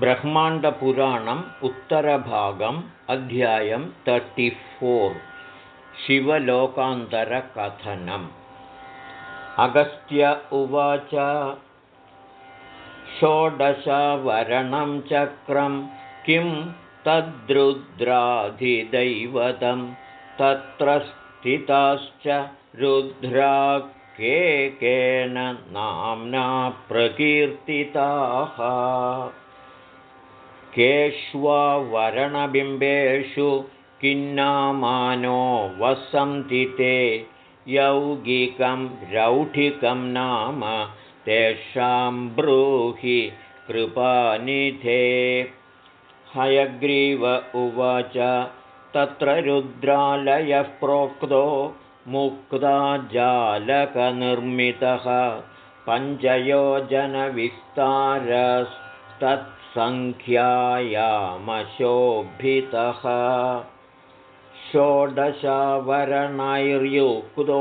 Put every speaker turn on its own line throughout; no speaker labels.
ब्रह्माण्डपुराणम् उत्तरभागम् अध्यायं तर्टिफोर् शिवलोकान्तरकथनम्। अगस्त्य उवाच षोडशवरणं चक्रं किं तद्रुद्राधिदैवतं तत्र स्थिताश्च रुद्राकेकेन नाम्ना प्रकीर्तिताः केष्वरणबिम्बेषु किन्नामानो वसन्ति ते यौगिकं रौढिकं नाम तेषां ब्रूहि कृपानिधे। हयग्रीव उवाच तत्र रुद्रालयः प्रोक्तो मुक्ताजालकनिर्मितः पञ्चयोजनविस्तारस्तत्सङ्ख्यायामशोभितः षोडशवर्णैर्युक्तो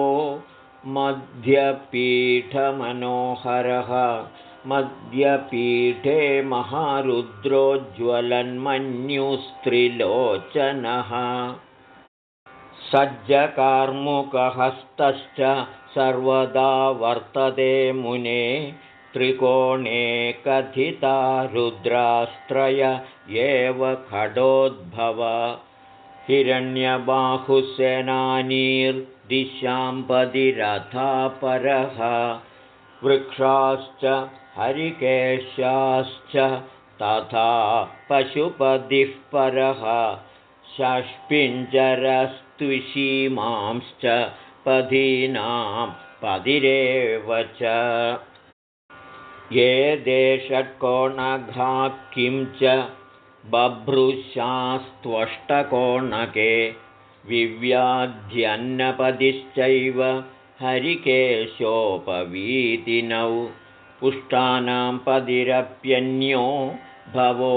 मध्यपीठमनोहरः मध्यपीठे महारुद्रोज्ज्वलन्मन्युस्त्रिलोचनः सज्जकार्मुकहस्तश्च सर्वदा वर्तते मुने त्रिकोणे कथिता रुद्रास्त्रय एव खडोद्भव। हिरण्यबाहुसेनानीर्दिशां पदिरथापरः वृक्षाश्च हरिकेशाश्च तथा पशुपदिः परः। षष्पिञ्जरस्त्विषीमांश्च पदीनां पदिरेव च ये देशकोणघा किं च बभ्रुशास्त्वष्टकोणके विव्याध्यन्नपदिश्चैव हरिकेशोपवीतिनौ पुष्टानां पदिरप्यन्यो भवो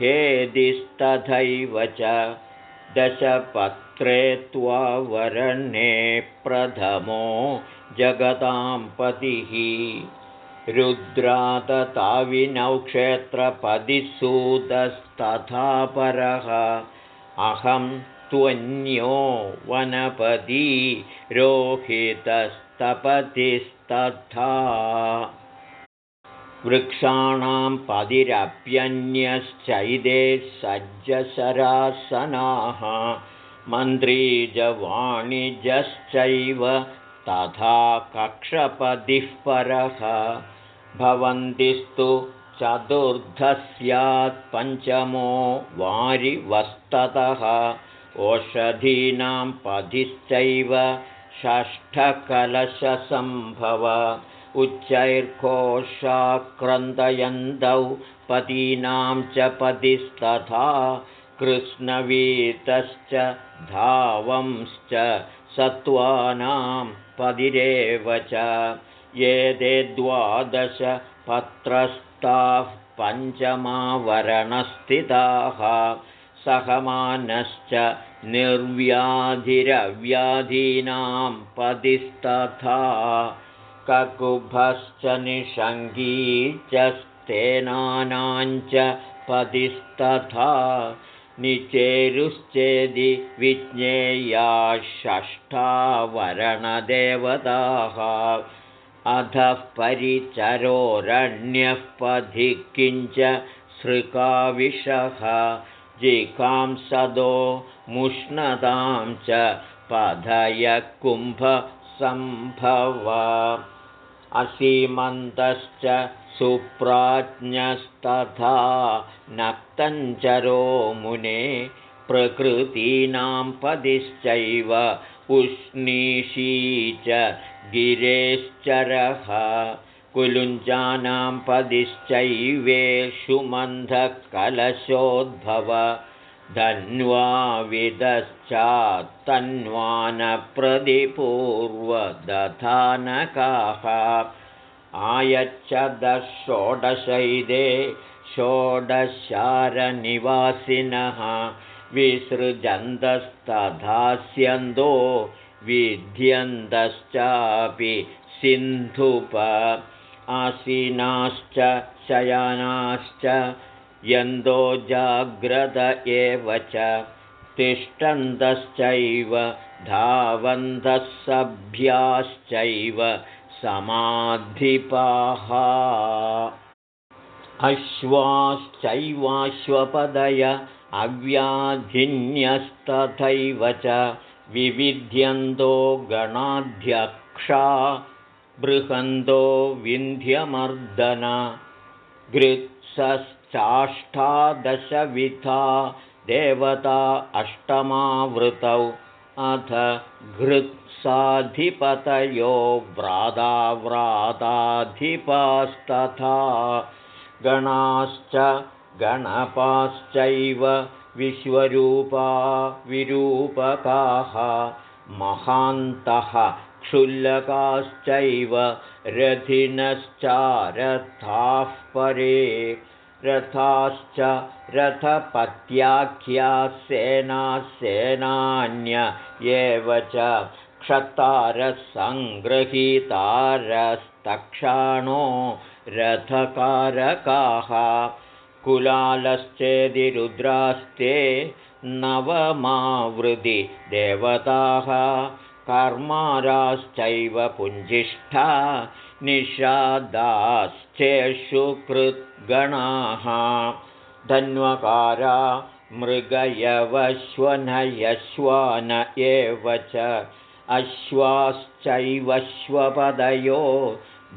हेदिस्तथैव च दशपत्रे त्वावरणे प्रथमो जगतां पतिः रुद्रातताविनौ क्षेत्रपदिसूतस्तथा परः अहं त्वन्यो वनपदी रोहितस्तपतिस्तथा। वृक्षाणां पदिरप्यन्यश्चैदे सज्जशरासनाः मन्त्रीजवाणिजश्चैव तथा कक्षपदिः परः भवन्तिस्तु चतुर्धस्यात् पञ्चमो वारिवस्ततः ओषधीनां पदिश्चैव षष्ठकलशसम्भव उच्चैर्घोषाक्रन्दयन्तौ पदीनां च पदिस्तथा कृष्णवीतश्च धावंश्च सत्त्वानां पदिरेव च ये ते द्वादशपत्रस्ताः पञ्चमावरणस्थिताः। सहमानश्च निर्व्याधिरव्याधीनां पदिस्तथा ककुभश्च निषङ्गी च पदिस्तथा निचेरुश्चेदि विज्ञेया षष्ठावरणदेवताः अधः परिचरोरण्यः पधि किञ्च सृकाविशः जिकांसदो मुष्णतां च पधय कुम्भसम्भव असीमन्तश्च सुप्राज्ञस्तथा नक्तञ्चरो मुने प्रकृतीनां पदिश्चैव उष्णीषी च गिरेश्चरः कुलुञ्जानां पदिश्चैवेषु मन्धकलशोद्भव धन्वाविदश्चात्तन्वानप्रदिपूर्वदधानकाः आयच्छदषोडशैदे षोडशारनिवासिनः। विसृजन्तस्तधास्यन्दो विध्यन्तश्चापि सिन्धुप आसीनाश्च शयानाश्च यन्दो जाग्रत एव च तिष्ठन्तश्चैव धावन्तः सभ्याश्चैव समाधिपाः अश्वाश्चैवाश्वपदय अव्याधिन्यस्तथैव च विविध्यन्तो गणाध्यक्षा बृहन्तो विन्ध्यमर्दन गृत्सश्चाष्टादशविधा देवता अष्टमावृतौ अथ घृत्साधिपतयो व्राताव्राताधिपास्तथा गणाश्च गणपाश्चैव विश्वरूपा विरूपकाः महान्तः क्षुल्लकाश्चैव रथिनश्चारथाः परे रथाश्च रथपत्याख्यासेनासेनान्य एव च क्षत्तारसङ्गृहीतारस्तक्षाणो रथकारकाः कुलालश्चेदिरुद्रास्ते नवमावृदि देवताः कर्माराश्चैव पुञ्जिष्ठा निषादाश्चेषु कृद्गणाः। धन्वकारा मृगयवश्वनयश्वान एव च अश्वाश्चैवश्वपदयो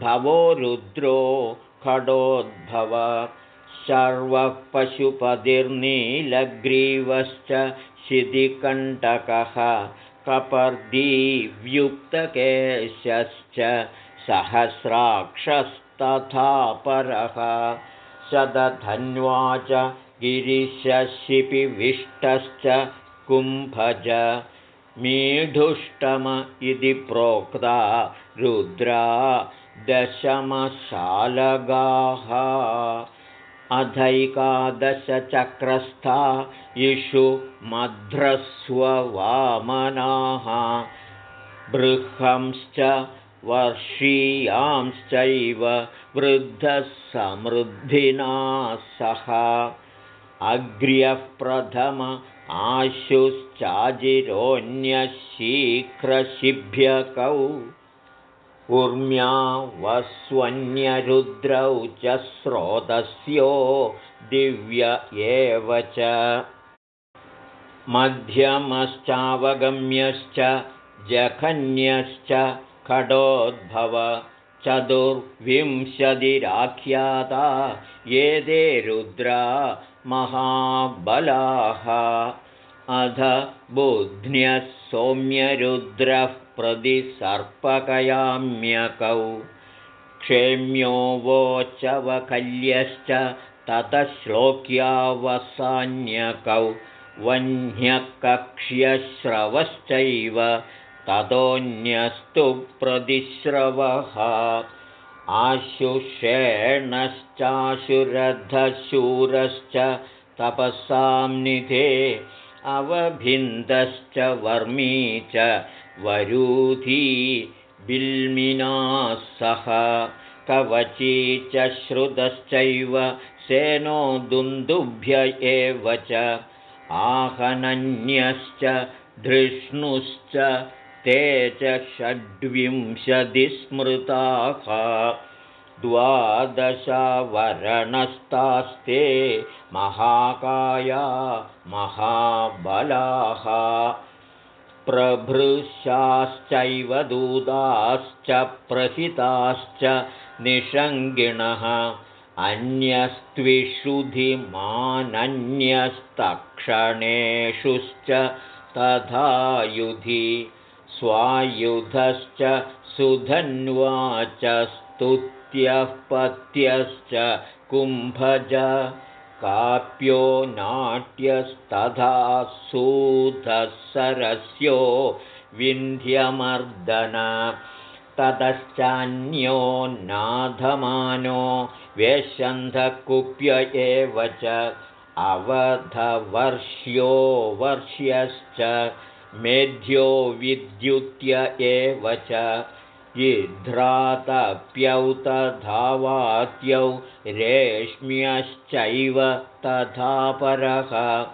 भवो रुद्रो खडोद्भव सर्वः पशुपतिर्नीलग्रीवश्च शितिकण्टकः कपर्दीव्युक्तकेशश्च सहस्राक्षस्तथा परः। शतधन्वा च गिरिशशिपिविष्टश्च कुम्भज। मीढुष्टम इति प्रोक्ता रुद्रा दशमशालगाः अधैकादशचक्रस्था इषु मध्रस्ववामनाः बृहंश्च वर्षीयांश्चैव वृद्धः समृद्धिना सह। अग्र्यः प्रथम आशुश्चाजिरोऽन्यशीघ्रशिभ्यकौ ऊर्म्या वस्वन्यरुद्रौ च स्रोतस्यो दिव्य एव च। मध्यमश्चावगम्यश्च जघन्यश्च खडोद्भव चतुर्विंशतिराख्याता ये ते रुद्रा महाबलाः। अध बुध्न्यः सौम्यरुद्रः प्रतिसर्पकयाम्यकौ क्षेम्यो वोचवकल्यश्च ततः श्लोक्यावसान्यकौ वह्न्यकक्ष्यश्रवश्चैव ततोऽन्यस्तु प्रतिश्रवः। आशुषेणश्चाशुरधशूरश्च तपसां निधे अवभिन्दश्च वर्मी च वरूधी बिल्मिना सह कवची च श्रुतश्चैव सेनो दुन्दुभ्य एव च आहनन्यश्च धृष्णुश्च ते च षड्विंशतिस्मृताः। द्वादशवर्णस्तास्ते महाकाया महाबलाः प्रभृशाश्चैव दूताश्च प्रहिताश्च निषङ्गिणः। अन्यस्त्विषुधिमानन्यस्तक्षणेषुश्च तथा युधि स्वायुधश्च सुधन्वाच स्तुत्यः पत्यश्च कुम्भज काप्यो नाट्यस्तथा सूतः सरस्यो विन्ध्यमर्दन ततश्चान्यो नाधमानो वेषन्धकुप्य एव च अवधवर्ष्यो वर्ष्यश्च मेध्यो विद्युत्य एव च यिध्रातप्यौ तथावात्यौ रेश्म्यश्चैव तथा परः।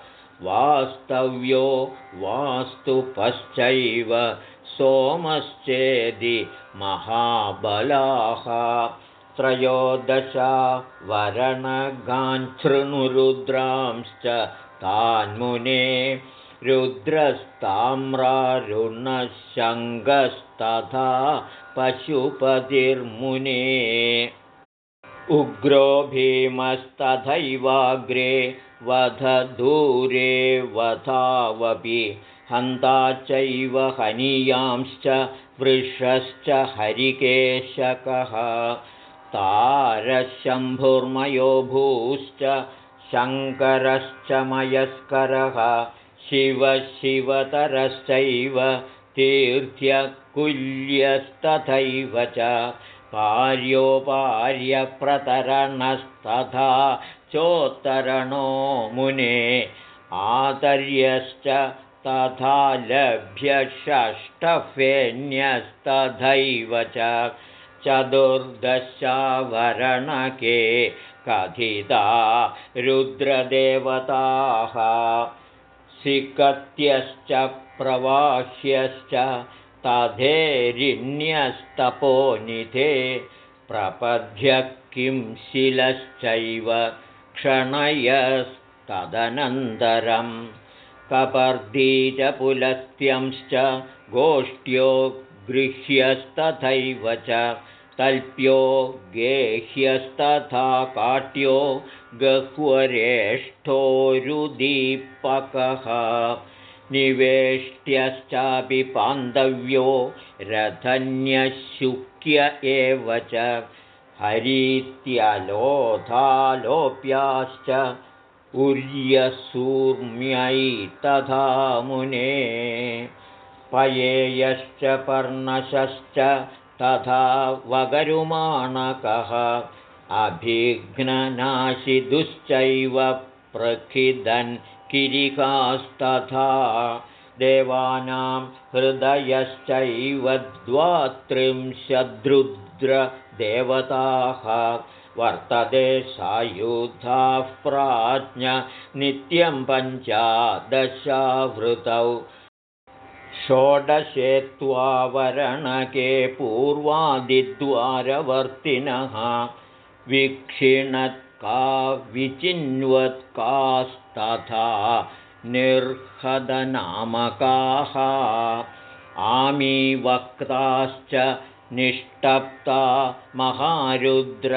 वास्तव्यो वास्तुपश्चैव सोमश्चेदि महाबलाः। त्रयोदशा वरणगाञ्छृणुरुद्रांश्च तान्मुने रुद्रस्ताम्रारुणशङ्गस्तथा पशुपतिर्मुने। उग्रो भीमस्तथैवाग्रे वधदूरे वधावपि हन्ता चैव हनीयांश्च वृषश्च हरिकेशकः। तारशम्भुर्मयो भूश्च शङ्करश्च मयस्करः शिवशिवतरश्चैव तीर्थ्यकुल्यस्तथैव च पार्योपार्यप्रतरणस्तथा चोत्तरणो मुने आतर्यश्च तथा लभ्यषष्ठफेन्यस्तथैव च चतुर्दशावरणके कथिता रुद्रदेवताः सिकत्यश्च प्रवाह्यश्च तथेरिण्यस्तपोनिधे प्रपद्य किं शिलश्चैव क्षणयस्तदनन्तरं कपर्दीचपुलस्त्यंश्च गोष्ठ्यो गृह्यस्तथैव च तल्प्यो गेह्यस्तथा काट्यो गह्वरेष्ठोरुदीपकः निवेष्ट्यश्चापि पान्तव्यो रथन्यशुक्य एव च। हरीत्यलोधालोप्याश्च उर्यसूर्म्यै तथा मुने। पयेयश्च पर्णशश्च तथा वगरुमाणकः अभिघ्ननाशिदुश्चैव प्रखिदन् किरिकास्तथा देवानां हृदयश्चैव द्वात्रिंशद्रुद्रदेवताः वर्तते सायुधाः प्राज्ञ नित्यं पञ्चादशावृतौ षोडशे त्वावरणके पूर्वादिद्वारवर्तिनः वीक्षिणत्का विचिन्वत्कास्तथा निर्हदनामकाः आमीवक्ताश्च निष्टप्ता महारुद्रमुपासते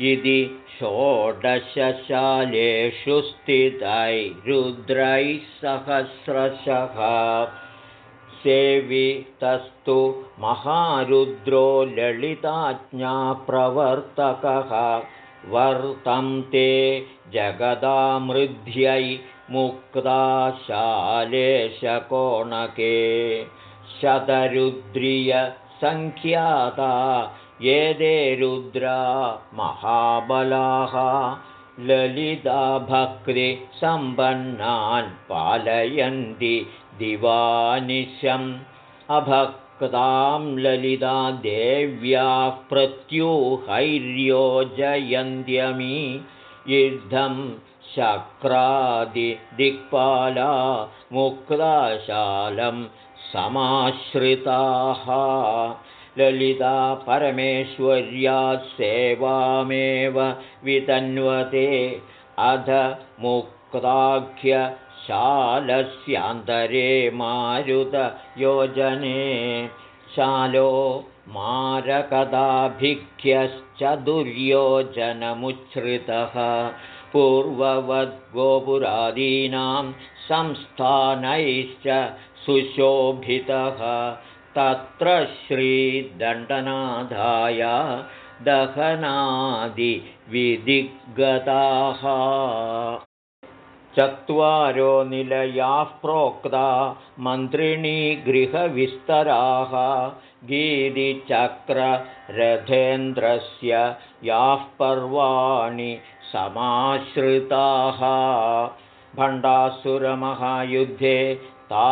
इति षोडशशालेषु स्थितैरुद्रैः सहस्रशः सेवितस्तु महारुद्रो ललिताज्ञाप्रवर्तकः वर्तं ते जगदामृद्ध्यै मुक्ताशालेशकोणके। शतरुद्रियसङ्ख्याता दे रुद्रा महाबलाः ललिताभक्तिसम्पन्नान् पालयन्ति दिवानिशम्। अभक्तां ललिता देव्याः प्रत्युहैर्योजयन्त्यमी। युद्धं शक्रादिदिक्पाला मुक्ताशालं समाश्रिताः ललिता परमेश्वर्यात् सेवामेव वितन्वते। अध मुक्ताख्यशालस्यान्तरे मारुतयोजने शालो मारकदाभिख्यश्च दुर्योजनमुच्छ्रितः। पूर्ववद्गोपुरादीनां संस्थानैश्च सुशोभितः तत्र श्रीदण्डनाधाय दहनादिविदिग्गताः चत्वारो निलयाः प्रोक्ता मन्त्रिणीगृहविस्तराः गीतिचक्ररथेन्द्रस्य याः पर्वाणि समाश्रिताः। भण्डासुरमहायुद्धे ता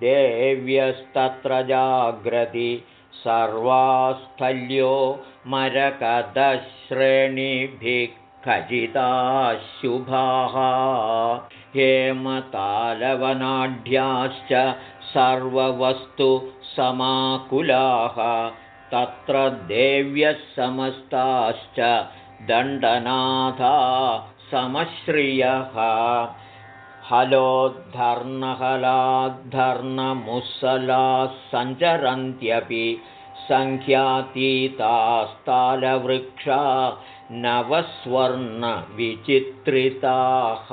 देव्यस्तत्र जाग्रति सर्वास्थल्यो मरकदश्रेणिभिः खचिताः शुभाः हेमतालवनाढ्याश्च सर्ववस्तु समाकुलाः। तत्र देव्यः समस्ताश्च दण्डनाथा समश्रियः हलोद्धर्णहलाद्धर्णमुसलाः सञ्चरन्त्यपि सङ्ख्यातीतास्तालवृक्षा नवस्वर्णविचित्रिताः।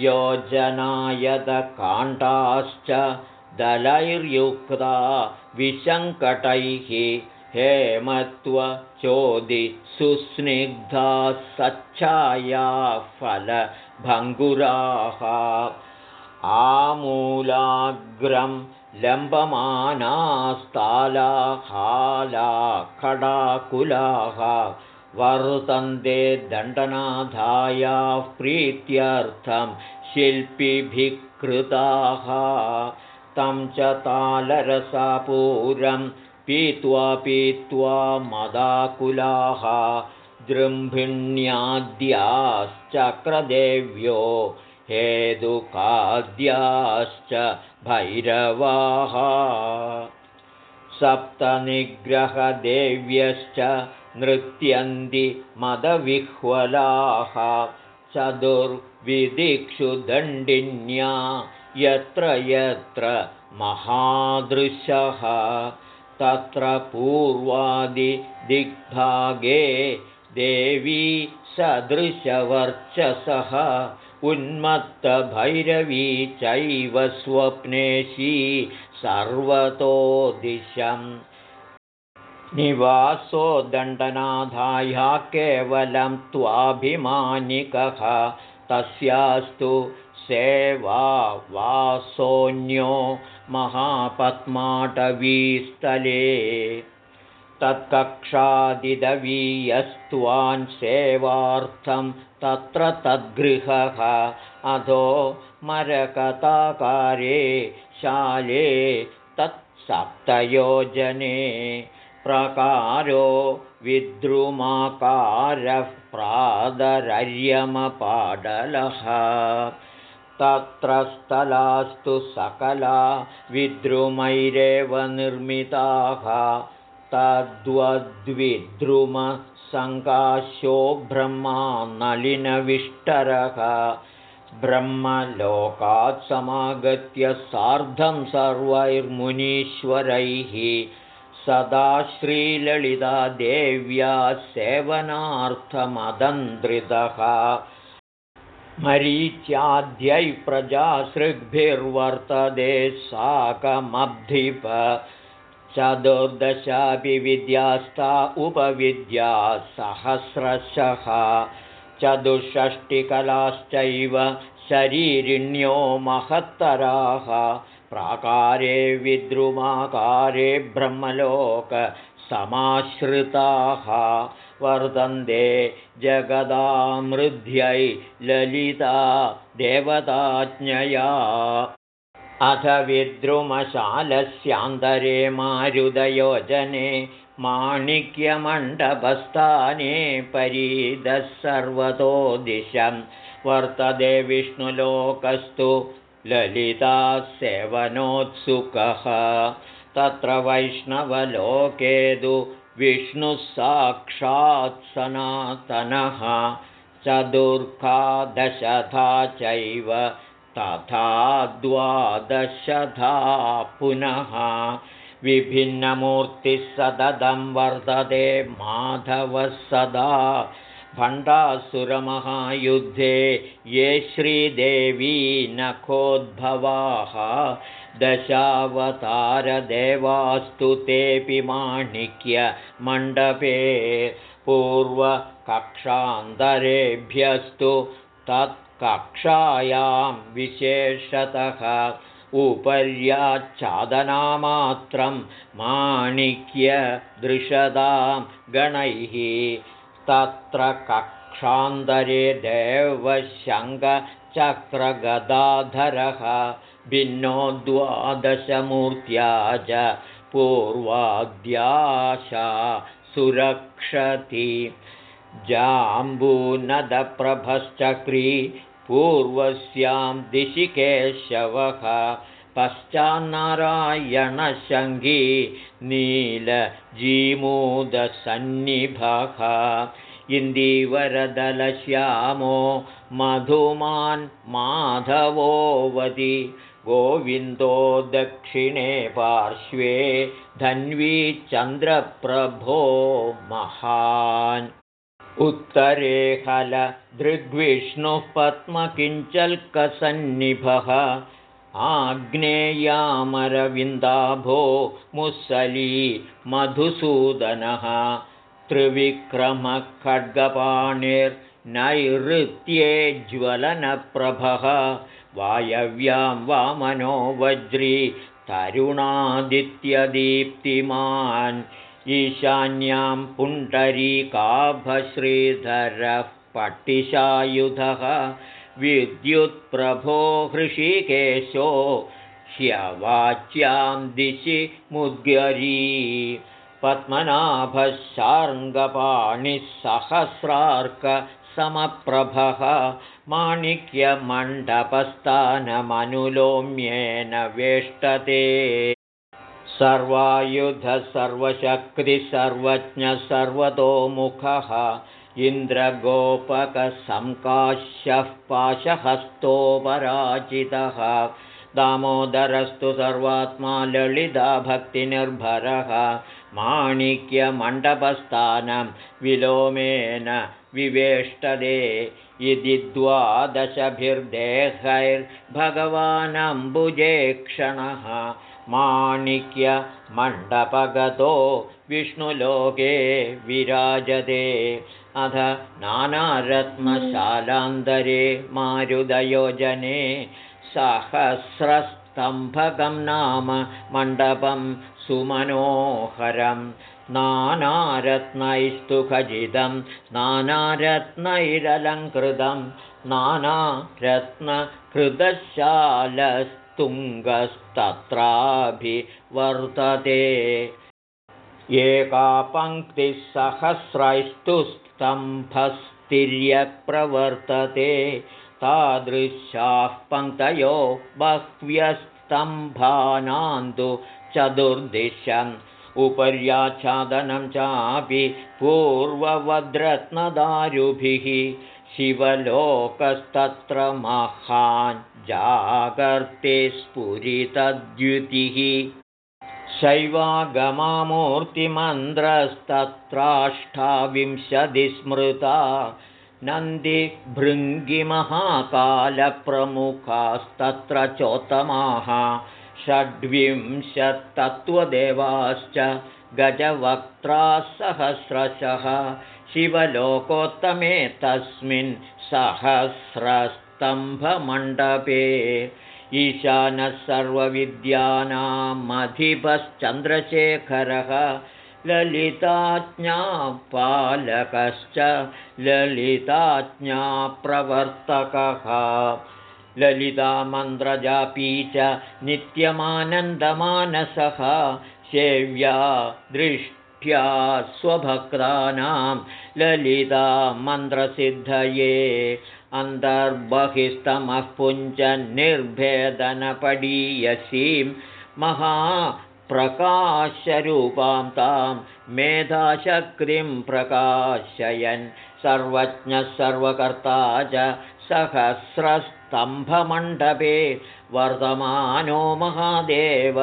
योजनायतकाण्डाश्च दलैर्युक्ता विशङ्कटैः हेमत्वचोदिसुस्निग्धा सच्छाया फलभङ्गुराः आमूलाग्रं लम्बमानास्तालाहालाखडाकुलाः वर्तन्ते दण्डनाथायाः प्रीत्यर्थं शिल्पिभिकृताः तं च तालरसापूरं पीत्वा पीत्वा मदाकुलाः जृम्भिण्याद्याश्चक्रदेव्यो हेदुकाद्याश्च भैरवाः। सप्तनिग्रहदेव्यश्च नृत्यन्ति मदविह्वलाः। चतुर्विदिक्षु दण्डिन्या यत्र यत्र महादृशः तत्र पूर्वादिदिग्भागे देवी सदृशवर्चसः उन्मत्तभैरवी चैव स्वप्नेशी सर्वतो दिशम्। निवासो दण्डनाधाया केवलं त्वाभिमानिकः तस्यास्तु सेवा वासोऽन्यो महापद्माटवीस्थले तत्कक्षादिदवीयस्त्वान् सेवार्थं तत्र तद्गृहः। अधो मरकताकारे शाले तत्सप्तयोजने प्रकारो विद्रुमाकारः प्रादरर्यमपाडलः तत्र स्थलास्तु सकला विद्रुमैरेव निर्मिताः तद्वद्विद्रुमसङ्काशो ब्रह्मा नलिनविष्टरः ब्रह्मलोकात् समागत्य सार्धं सर्वैर्मुनीश्वरैः सदा श्रीललिता देव्या सेवनार्थमदन्द्रितः मरीच्याद्यै प्रजासृग्भिर्वर्तते साकमब्धिप। चतुर्दशापि विद्यास्ता उपविद्या सहस्रशः। चतुष्षष्टिकलाश्चैव शरीरिण्यो महत्तराः। प्राकारे विद्रुमाकारे ब्रह्मलोकसमाश्रिताः वर्तन्ते जगदामृद्ध्यै ललिता देवताज्ञया। अथ विद्रुमशालस्यान्तरे मारुदयोजने माणिक्यमण्डपस्थाने परीदः सर्वतो दिशं वर्तते विष्णुलोकस्तु ललिता सेवनोत्सुकः। तत्र वैष्णवलोकेदु विष्णुः साक्षात् सनातनः चतुर्खादशधा चैव तथा द्वादशधा पुनः। विभिन्नमूर्तिः सततं वर्तते माधवः सदा भण्डासुरमहायुद्धे ये श्रीदेवी नखोद्भवाः दशावतारदेवास्तु तेऽपि माणिक्यमण्डपे पूर्वकक्षान्तरेभ्यस्तु तत्कक्षायां विशेषतः उपर्याच्छादनामात्रं माणिक्यदृशदां गणैः तत्र कक्षान्तरे देवशङ्खचक्रगदाधरः भिन्नो द्वादशमूर्त्या च पूर्वाद्याशा सुरक्षति। जाम्बूनदप्रभश्चक्री पूर्वस्यां दिशि केशवः पश्चान्नारायणशङ्गी नीलजीमूदसन्निभः। इन्दीवरदलश्यामो मधुमान् माधवोऽवधि गोविन्दो दक्षिणे पार्श्वे धन्वी चन्द्रप्रभो महान्। उत्तरे हल दृग्विष्णुः पद्मकिञ्चल्कसन्निभः आग्नेयामरविन्दाभो मुसली मधुसूदनः त्रिविक्रमः खड्गपाणिर्नैऋत्ये ज्वलनप्रभः वायव्यां वामनो वज्री तरुणादित्यदीप्तिमान् ईशान्यां पुण्डरीकाभश्रीधरः पट्टिशायुधः विद्युत्प्रभो हृषिकेशो ह्यवाच्यां दिशि मुद्गरी पद्मनाभशार्ङ्गपाणिः सहस्रार्कसमप्रभः माणिक्यमण्डपस्थानमनुलोम्येन वेष्टते। सर्वायुधः सर्वशक्तिः सर्वज्ञः सर्वतोमुखः इन्द्रगोपकसङ्काश्यः पाशहस्तोपराजितः। दामोदरस्तु सर्वात्मा ललिता भक्तिनिर्भरः। माणिक्यमण्डपस्थानं विलोमेन विवेष्टदे। इति द्वादशभिर्देहैर्भगवानम्बुजेक्षणः माणिक्यमण्डपगतो विष्णुलोके विराजते अथ नानारत्नशालान्तरे मारुदयोजने सहस्रस्तम्भकं नाम मण्डपं सुमनोहरं। नानारत्नैस्तु खचितं नानारत्नैरलङ्कृतं नानारत्नकृतशालस्तुङ्गस्तत्राभिवर्तते एका पङ्क्तिः स्तम्भस्तिर्यक्प्रवर्तते तादृशाः पङ्क्तयो बह्व्यस्तम्भानान्तु चतुर्दिशम् उपर्याच्छादनं चापि पूर्ववद्रत्नदारुभिः शिवलोकस्तत्र महान् जागर्ते स्फुरितद्युतिः शैवागमामूर्तिमन्त्रस्तत्राष्टाविंशतिस्मृता नन्दिभृङ्गिमहाकालप्रमुखास्तत्र चोत्तमाः षड्विंशत्तत्त्वदेवाश्च गजवक्त्रासहस्रशः शिवलोकोत्तमे तस्मिन् सहस्रस्तम्भमण्डपे ईशानः सर्वविद्यानामधिपश्चन्द्रशेखरः ललिताज्ञापालकश्च ललिताज्ञाप्रवर्तकः। ललितामन्त्रजापी च नित्यमानन्दमानसः। सेव्या दृष्ट्या स्वभक्तानां ललितामन्त्रसिद्धये अन्तर्बहिस्तमः पुञ्जनिर्भेदनपडीयसीं महाप्रकाशरूपां तां मेधाशक्तिं प्रकाशयन्। सर्वज्ञः सर्वकर्ता च सहस्रस्तम्भमण्डपे वर्तमानो महादेव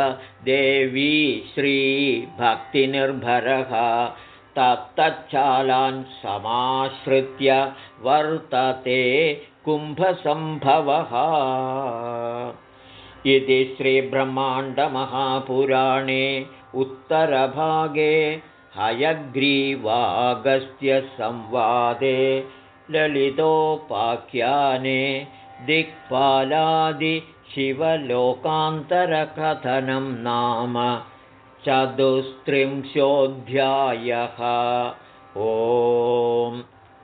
देवी श्रीभक्तिनिर्भरः तत्तच्छालान् समाश्रित्य वर्तते कुम्भसम्भवः। इति श्रीब्रह्माण्डमहापुराणे उत्तरभागे हयग्रीवागस्त्यसंवादे ललितोपाख्याने दिक्पालादिशिवलोकान्तरकथनं नाम चतुस्त्रिंशोऽध्यायः। ओम्